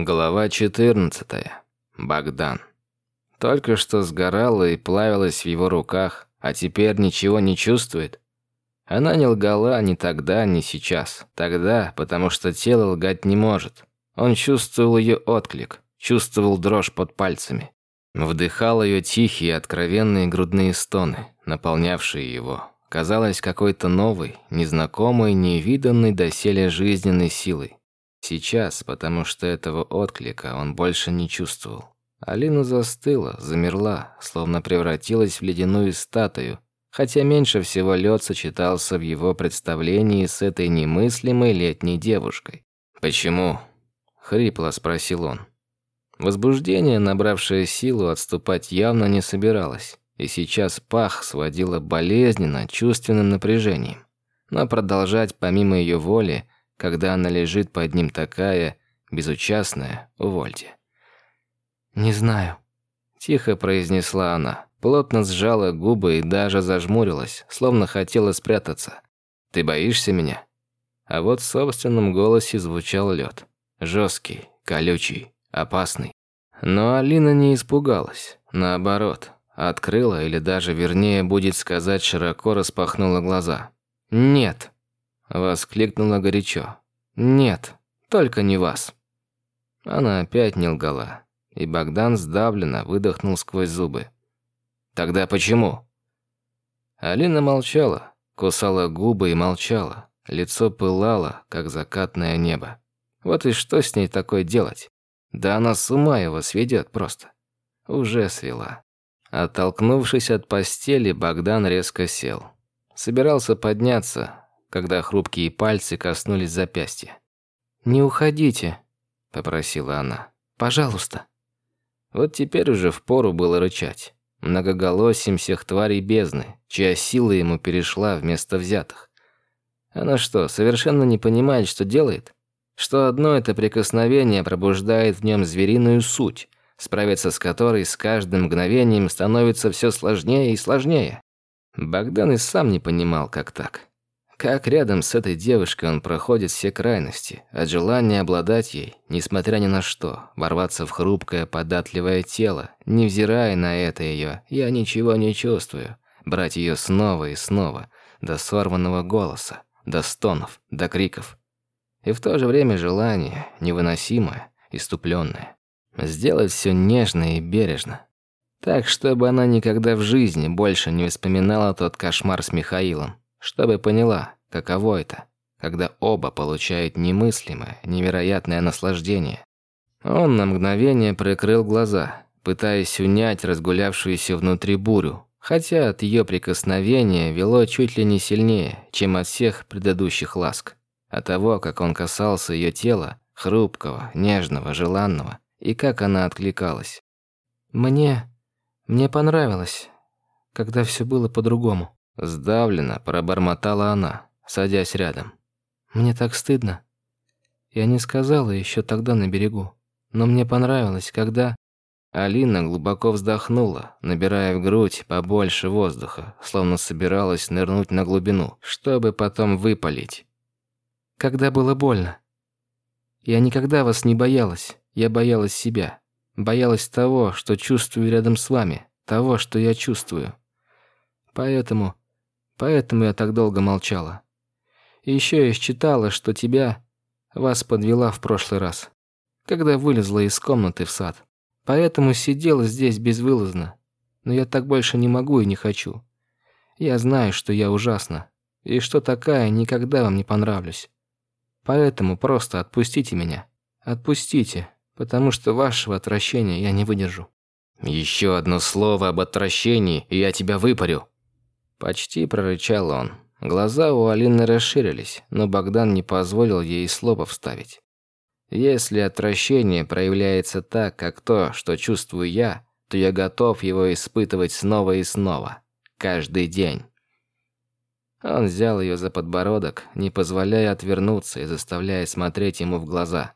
Глава 14. Богдан. Только что сгорала и плавилась в его руках, а теперь ничего не чувствует. Она не лгала ни тогда, ни сейчас. Тогда, потому что тело лгать не может. Он чувствовал ее отклик, чувствовал дрожь под пальцами. Вдыхал ее тихие, откровенные грудные стоны, наполнявшие его. Казалось, какой-то новой, незнакомой, невиданной доселе жизненной силой. Сейчас, потому что этого отклика он больше не чувствовал. Алина застыла, замерла, словно превратилась в ледяную статую, хотя меньше всего лед сочетался в его представлении с этой немыслимой летней девушкой. «Почему?» — хрипло спросил он. Возбуждение, набравшее силу, отступать явно не собиралось, и сейчас пах сводило болезненно, чувственным напряжением. Но продолжать помимо ее воли — когда она лежит под ним такая, безучастная, увольте. «Не знаю», – тихо произнесла она, плотно сжала губы и даже зажмурилась, словно хотела спрятаться. «Ты боишься меня?» А вот в собственном голосе звучал лед. Жесткий, колючий, опасный. Но Алина не испугалась. Наоборот, открыла или даже, вернее, будет сказать, широко распахнула глаза. «Нет», Воскликнула горячо. «Нет, только не вас». Она опять не лгала, и Богдан сдавленно выдохнул сквозь зубы. «Тогда почему?» Алина молчала, кусала губы и молчала. Лицо пылало, как закатное небо. Вот и что с ней такое делать? Да она с ума его сведет просто. Уже свела. Оттолкнувшись от постели, Богдан резко сел. Собирался подняться, когда хрупкие пальцы коснулись запястья. «Не уходите», — попросила она. «Пожалуйста». Вот теперь уже впору было рычать. Многоголосием всех тварей бездны, чья сила ему перешла вместо взятых. Она что, совершенно не понимает, что делает? Что одно это прикосновение пробуждает в нем звериную суть, справиться с которой с каждым мгновением становится все сложнее и сложнее. Богдан и сам не понимал, как так. Как рядом с этой девушкой он проходит все крайности, от желания обладать ей, несмотря ни на что, ворваться в хрупкое, податливое тело, невзирая на это ее, я ничего не чувствую, брать ее снова и снова, до сорванного голоса, до стонов, до криков. И в то же время желание, невыносимое, иступленное. Сделать все нежно и бережно. Так, чтобы она никогда в жизни больше не вспоминала тот кошмар с Михаилом, чтобы поняла, каково это, когда оба получают немыслимое, невероятное наслаждение. Он на мгновение прикрыл глаза, пытаясь унять разгулявшуюся внутри бурю, хотя от ее прикосновения вело чуть ли не сильнее, чем от всех предыдущих ласк. От того, как он касался ее тела, хрупкого, нежного, желанного, и как она откликалась. «Мне... мне понравилось, когда все было по-другому», Сдавленно пробормотала она, садясь рядом. «Мне так стыдно. Я не сказала еще тогда на берегу, но мне понравилось, когда...» Алина глубоко вздохнула, набирая в грудь побольше воздуха, словно собиралась нырнуть на глубину, чтобы потом выпалить. «Когда было больно. Я никогда вас не боялась, я боялась себя. Боялась того, что чувствую рядом с вами, того, что я чувствую. Поэтому Поэтому я так долго молчала. И еще я считала, что тебя, вас подвела в прошлый раз, когда вылезла из комнаты в сад. Поэтому сидела здесь безвылазно. Но я так больше не могу и не хочу. Я знаю, что я ужасна, и что такая никогда вам не понравлюсь. Поэтому просто отпустите меня. Отпустите, потому что вашего отвращения я не выдержу. Еще одно слово об отвращении, и я тебя выпарю. Почти прорычал он. Глаза у Алины расширились, но Богдан не позволил ей слова вставить. Если отвращение проявляется так, как то, что чувствую я, то я готов его испытывать снова и снова. Каждый день. Он взял ее за подбородок, не позволяя отвернуться и заставляя смотреть ему в глаза.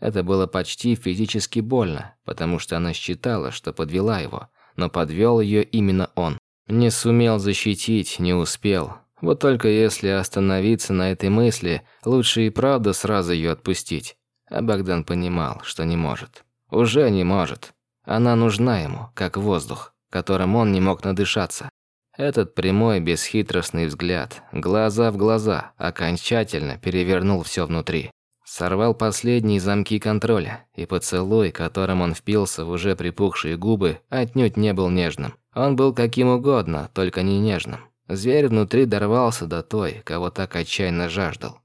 Это было почти физически больно, потому что она считала, что подвела его, но подвел ее именно он. Не сумел защитить, не успел. Вот только если остановиться на этой мысли, лучше и правда сразу ее отпустить. А Богдан понимал, что не может. Уже не может. Она нужна ему, как воздух, которым он не мог надышаться. Этот прямой, бесхитростный взгляд, глаза в глаза, окончательно перевернул все внутри. Сорвал последние замки контроля, и поцелуй, которым он впился в уже припухшие губы, отнюдь не был нежным. Он был каким угодно, только не нежным. Зверь внутри дорвался до той, кого так отчаянно жаждал.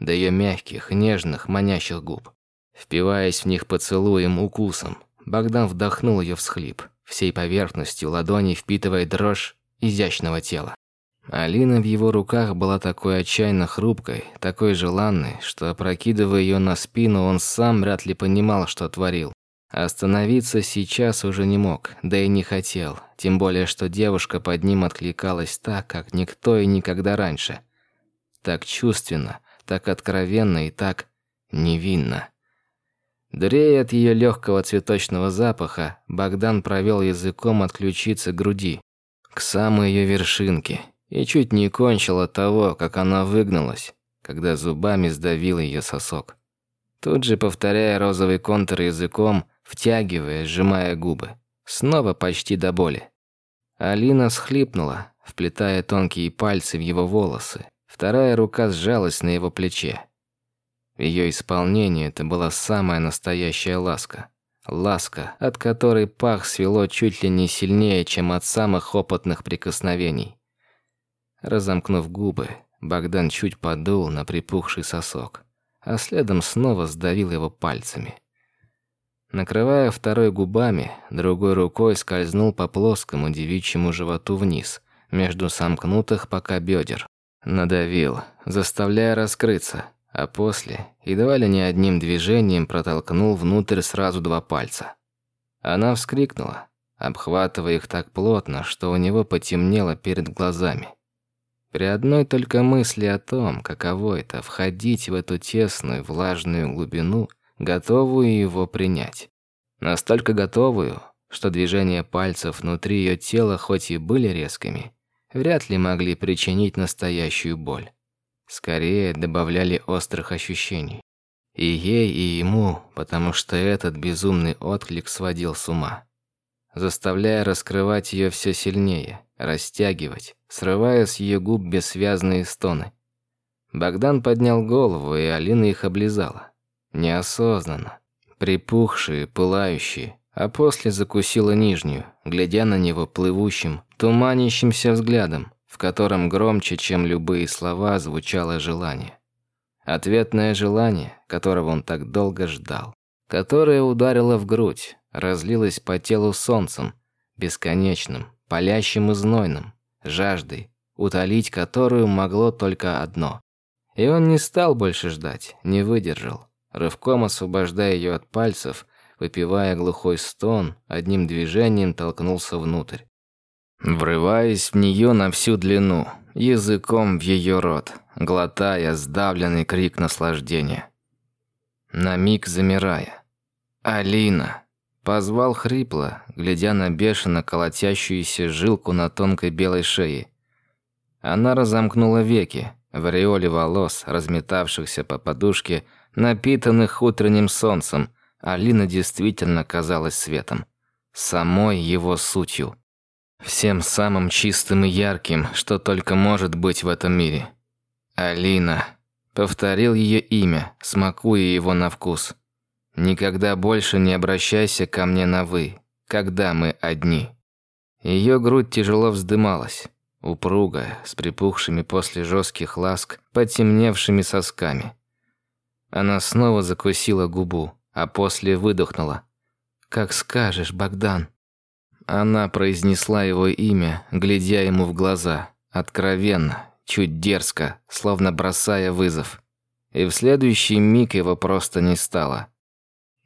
До ее мягких, нежных, манящих губ. Впиваясь в них поцелуем, укусом, Богдан вдохнул ее всхлип, всей поверхностью ладони впитывая дрожь изящного тела. Алина в его руках была такой отчаянно хрупкой, такой желанной, что, опрокидывая ее на спину, он сам вряд ли понимал, что творил. Остановиться сейчас уже не мог, да и не хотел, тем более, что девушка под ним откликалась так, как никто и никогда раньше. Так чувственно, так откровенно и так невинно. Дурея от ее легкого цветочного запаха, Богдан провел языком от ключицы к груди, к самой ее вершинке, и чуть не кончил от того, как она выгнулась, когда зубами сдавил ее сосок. Тут же, повторяя розовый контур языком, втягивая, сжимая губы. Снова почти до боли. Алина схлипнула, вплетая тонкие пальцы в его волосы. Вторая рука сжалась на его плече. В ее исполнении это была самая настоящая ласка. Ласка, от которой пах свело чуть ли не сильнее, чем от самых опытных прикосновений. Разомкнув губы, Богдан чуть подул на припухший сосок, а следом снова сдавил его пальцами. Накрывая второй губами, другой рукой скользнул по плоскому девичьему животу вниз, между сомкнутых пока бедер. Надавил, заставляя раскрыться, а после, едва ли не одним движением протолкнул внутрь сразу два пальца. Она вскрикнула, обхватывая их так плотно, что у него потемнело перед глазами. При одной только мысли о том, каково это входить в эту тесную влажную глубину, готовую его принять. Настолько готовую, что движения пальцев внутри ее тела хоть и были резкими, вряд ли могли причинить настоящую боль. Скорее добавляли острых ощущений. И ей, и ему, потому что этот безумный отклик сводил с ума. Заставляя раскрывать ее все сильнее, растягивать, срывая с ее губ бессвязные стоны. Богдан поднял голову, и Алина их облизала. Неосознанно. Припухшие, пылающие, а после закусила нижнюю, глядя на него плывущим, туманящимся взглядом, в котором громче, чем любые слова, звучало желание. Ответное желание, которого он так долго ждал. Которое ударило в грудь, разлилось по телу солнцем, бесконечным, палящим и знойным, жаждой, утолить которую могло только одно. И он не стал больше ждать, не выдержал. Рывком освобождая ее от пальцев, выпивая глухой стон, одним движением толкнулся внутрь. Врываясь в нее на всю длину, языком в ее рот, глотая сдавленный крик наслаждения. На миг замирая. «Алина!» Позвал хрипло, глядя на бешено колотящуюся жилку на тонкой белой шее. Она разомкнула веки, в ореоле волос, разметавшихся по подушке, напитанных утренним солнцем, Алина действительно казалась светом. Самой его сутью. Всем самым чистым и ярким, что только может быть в этом мире. Алина. Повторил ее имя, смакуя его на вкус. Никогда больше не обращайся ко мне на «вы», когда мы одни». Ее грудь тяжело вздымалась, упругая, с припухшими после жестких ласк, потемневшими сосками. Она снова закусила губу, а после выдохнула. «Как скажешь, Богдан». Она произнесла его имя, глядя ему в глаза, откровенно, чуть дерзко, словно бросая вызов. И в следующий миг его просто не стало.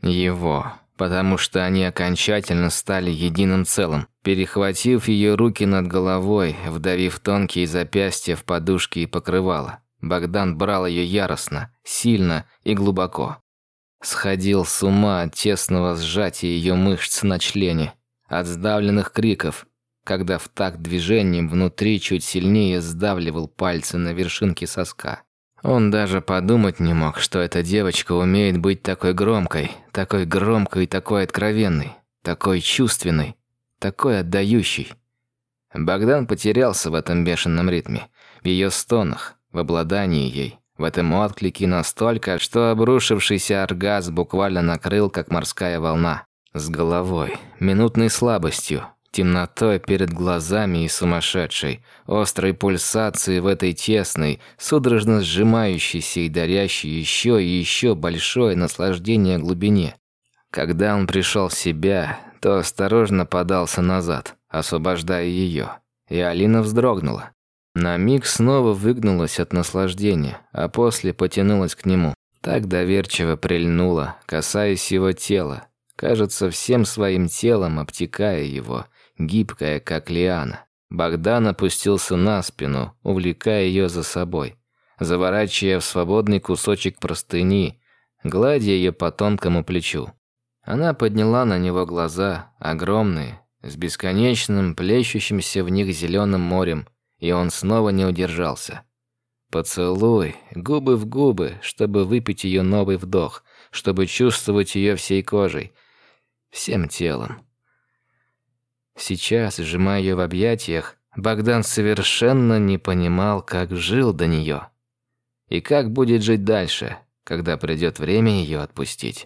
Его, потому что они окончательно стали единым целым, перехватив ее руки над головой, вдавив тонкие запястья в подушки и покрывало. Богдан брал ее яростно, сильно и глубоко. Сходил с ума от тесного сжатия ее мышц на члене, от сдавленных криков, когда в такт движением внутри чуть сильнее сдавливал пальцы на вершинке соска. Он даже подумать не мог, что эта девочка умеет быть такой громкой, такой громкой и такой откровенной, такой чувственной, такой отдающей. Богдан потерялся в этом бешеном ритме, в ее стонах, в обладании ей, в этом отклике настолько, что обрушившийся оргазм буквально накрыл, как морская волна. С головой, минутной слабостью, темнотой перед глазами и сумасшедшей, острой пульсацией в этой тесной, судорожно сжимающейся и дарящей еще и еще большое наслаждение глубине. Когда он пришел в себя, то осторожно подался назад, освобождая ее, и Алина вздрогнула. На миг снова выгнулась от наслаждения, а после потянулась к нему. Так доверчиво прильнула, касаясь его тела, кажется, всем своим телом обтекая его, гибкая, как лиана. Богдан опустился на спину, увлекая ее за собой, заворачивая в свободный кусочек простыни, гладя ее по тонкому плечу. Она подняла на него глаза, огромные, с бесконечным, плещущимся в них зеленым морем, и он снова не удержался. Поцелуй, губы в губы, чтобы выпить ее новый вдох, чтобы чувствовать ее всей кожей, всем телом. Сейчас, сжимая ее в объятиях, Богдан совершенно не понимал, как жил до нее. И как будет жить дальше, когда придет время ее отпустить.